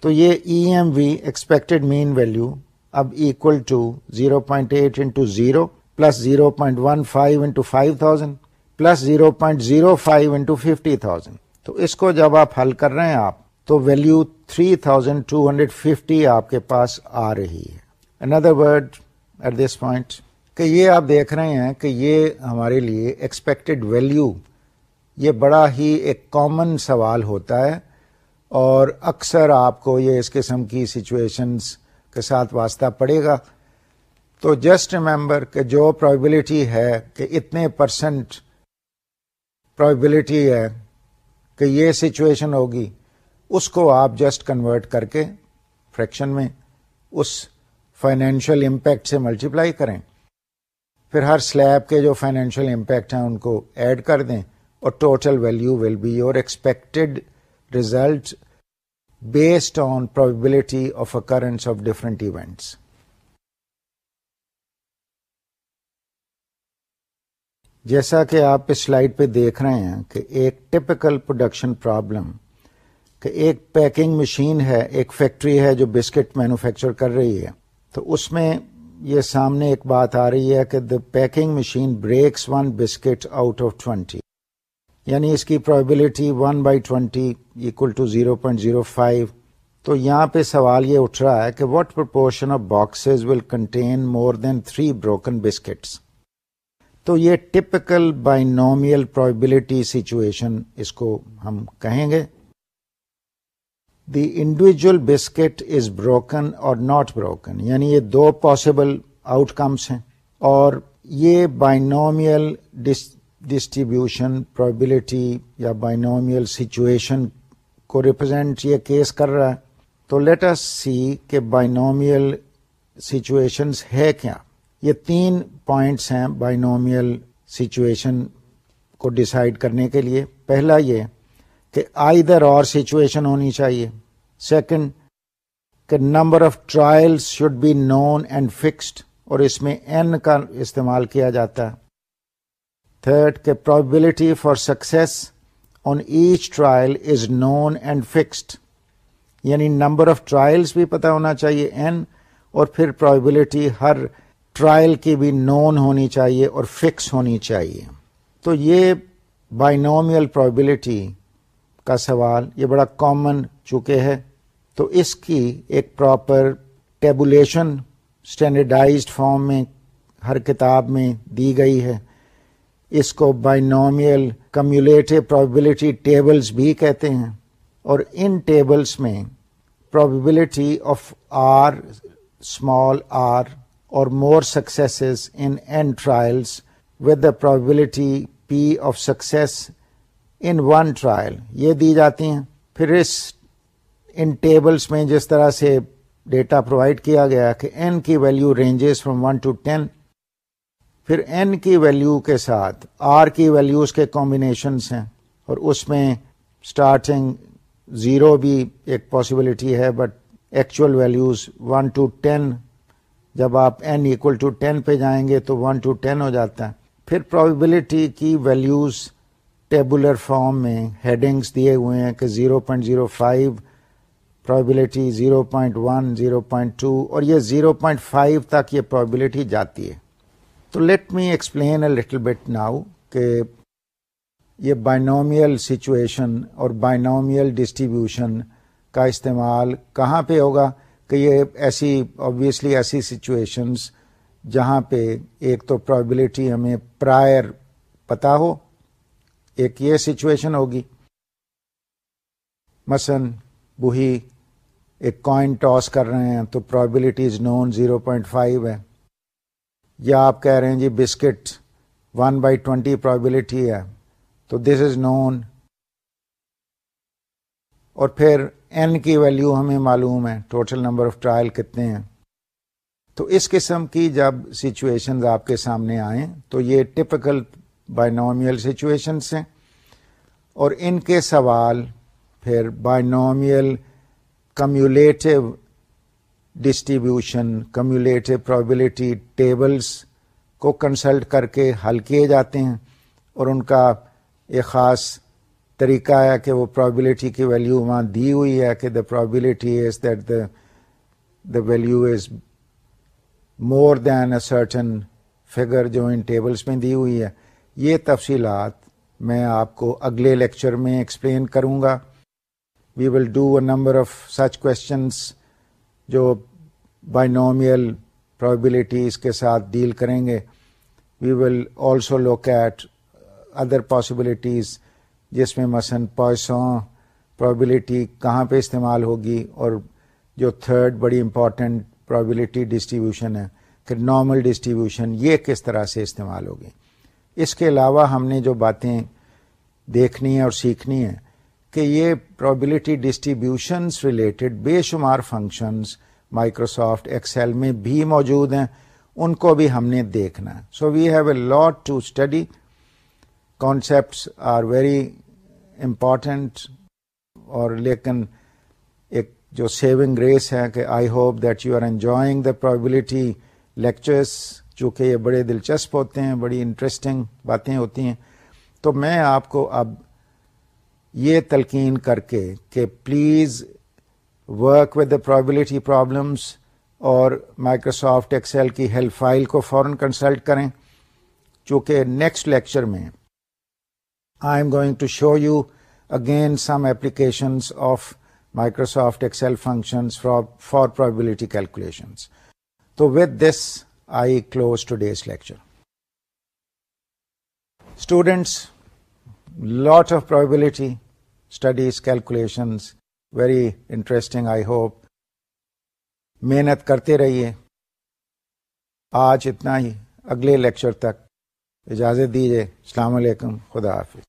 تو یہ E M V expected mean value اب equal to zero point eight into zero plus zero point one five into five thousand plus zero point zero five into fifty thousand تو اس کو جب آپ حل کر رہے ہیں آپ، تو ویلو 3250 آپ کے پاس آ رہی ہے۔ اندر ورڈ ایٹ دس پوائنٹ کہ یہ آپ دیکھ رہے ہیں کہ یہ ہمارے لیے ایکسپیکٹڈ ویلو یہ بڑا ہی ایک کامن سوال ہوتا ہے اور اکثر آپ کو یہ اس قسم کی سچویشنس کے ساتھ واسطہ پڑے گا۔ تو جسٹ ریمبر کہ جو پرابلٹی ہے کہ اتنے پرسنٹ پرابلٹی ہے کہ یہ سچویشن ہوگی، اس کو آپ جسٹ کنورٹ کر کے فریکشن میں، اس فائنینشیل امپیکٹ سے ملٹیپلائی کریں۔ پھر ہر سلیب کے جو فائنینشیل امپیکٹ ہیں ان کو ایڈ کر دیں اور total value will be your expected result based on probability of occurrence of different events جیسا کہ آپ اس سلائڈ پہ دیکھ رہے ہیں کہ ایک ٹپکل پروڈکشن پرابلم کہ ایک پیکنگ مشین ہے، ایک فیکٹری ہے جو بسکٹ مینوفیکچر کر رہی ہے۔ تو اس میں یہ سامنے ایک بات آ رہی ہے کہ the packing machine breaks one biscuit out of twenty یعنی اس کی probability one by twenty equal to zero point zero five تو یہاں پہ سوال یہ اٹھ رہا ہے کہ what proportion of boxes will contain more than three broken biscuits تو یہ typical binomial probability situation اس کو ہم کہیں گے. The individual biscuit is broken اور ناٹ بروکن یعنی یہ دو پاسبل آؤٹ کمس ہیں اور یہ بائنومیل ڈسٹریبیوشن پرابلٹی یا بائنومیل سچویشن کو ریپرزینٹ یہ کیس کر رہا ہے تو لیٹ اس سی کہ بائنومیل سچویشنز ہے کیا یہ تین پوائنٹس ہیں بائنومیل سچویشن کو ڈسائڈ کرنے کے لیے پہلا یہ کہ آئی در اور سچویشن ہونی چاہیے سیکنڈ کہ number of trials should be known and fixed اور اس میں این کا استعمال کیا جاتا ہے۔ تھرڈ کہ probability for success on each trial is known and fixed یعنی نمبر آف ٹرائلس بھی پتا ہونا چاہیے این اور پھر پرابلٹی ہر ٹرائل کی بھی نون ہونی چاہیے اور فکس ہونی چاہیے۔ تو یہ بائنومیل پرابلٹی کا سوال، یہ بڑا کامن چکے ہے۔ تو اس کی ایک پراپر ٹیبولیشن اسٹینڈرڈائزڈ فارم میں ہر کتاب میں دی گئی ہے۔ اس کو بائنومیل کمیولیٹو پرابلٹی ٹیبلز بھی کہتے ہیں۔ اور ان ٹیبلز میں probability of R small R اور more successes in N trials with the probability P of success in one trial یہ دی جاتی ہیں۔ پھر اس ان ٹیبلس میں جس طرح سے ڈیٹا پرووائڈ کیا گیا کہ این کی value ranges from one to ten پھر این کی ویلو کے ساتھ آر کی ویلوز کے کمبینیشنس ہیں اور اس میں اسٹارٹنگ زیرو بھی ایک پاسبلٹی ہے but actual values one to ten جب آپ این اکول ٹو ٹین پہ جائیں گے تو ون ٹو ٹین ہو جاتا ہے۔ پھر پرابیبلٹی کی ویلوز ٹیبولر فارم میں ہیڈنگس دیے ہوئے ہیں کہ zero point zero five probability zero point one zero point two اور یہ زیرو پوائنٹ فائیو تک یہ پرابلٹی جاتی ہے۔ تو let me explain a little bit now کہ یہ بائنومیل سچویشن اور بائنومیل ڈسٹریبیوشن کا استعمال کہاں پہ ہوگا کہ یہ ایسی آبویسلی ایسی سچویشنس جہاں پہ ایک تو پرابلٹی ہمیں پرائر پتا ہو، ایک یہ سچویشن ہوگی۔ مثلاً بوہی ایک کوائن ٹاس کر رہے ہیں تو probability is known zero point five ہے یا آپ کہہ رہے ہیں جی biscuit one by twenty probability ہے، تو دس از نون اور پھر این کی ویلو ہمیں معلوم ہے ٹوٹل نمبر آف ٹرائل کتنے ہیں۔ تو اس قسم کی جب سچویشن آپ کے سامنے آئیں، تو یہ ٹپکل بائنومیل سچویشنس ہیں۔ اور ان کے سوال پھر binomial cumulative distribution cumulative probability tables کو کنسلٹ کر کے حل کیے جاتے ہیں اور ان کا ایک خاص طریقہ ہے کہ وہ پرابلٹی کی ویلیو وہاں دی ہوئی ہے کہ the probability is that the the value is more than a certain figure جو ان ٹیبلس میں دی ہوئی ہے۔ یہ تفصیلات میں آپ کو اگلے لیکچر میں ایکسپلین کروں گا۔ We will do a number of such questions جو بائنومیل پرابلٹیز کے ساتھ ڈیل کریں گے we will also look at other possibilities جس میں مثلاً پوائسوں پرابلٹی کہاں پہ استعمال ہوگی اور جو تھرڈ بڑی امپورٹنٹ پرابلٹی ڈسٹریبیوشن ہے کہ نارمل ڈسٹریبیوشن یہ کس طرح سے استعمال ہوگی اس کے علاوہ ہم نے جو باتیں دیکھنی ہیں اور سیکھنی ہیں کہ یہ پرابلٹی ڈسٹریبیوشنس ریلیٹڈ بے شمار فنکشنز مائکروسافٹ ایکسل میں بھی موجود ہیں۔ ان کو بھی ہم نے دیکھنا۔ ہے so we have a lot to study concepts are very important اور لیکن ایک جو سیونگ ریس ہے کہ I hope that you are enjoying the probability lectures چونکہ یہ بڑے دلچسپ ہوتے ہیں، بڑی انٹرسٹنگ باتیں ہوتی ہیں۔ تو میں آپ کو اب یہ تلقین کر کے کہ please work with the probability problems اور مائکروسافٹ ایکسل کی ہیلپ فائل کو فوراً کنسلٹ کریں۔ چونکہ نیکسٹ لیکچر میں I am going to show you again some applications of Microsoft Excel functions for probability calculations تو with this I close today's lecture students lot of probability studies calculations very interesting I hope محنت کرتے رہیے آج اتنا ہی اگلے lecture تک اجازت دیجیے السلام علیکم خدا حافظ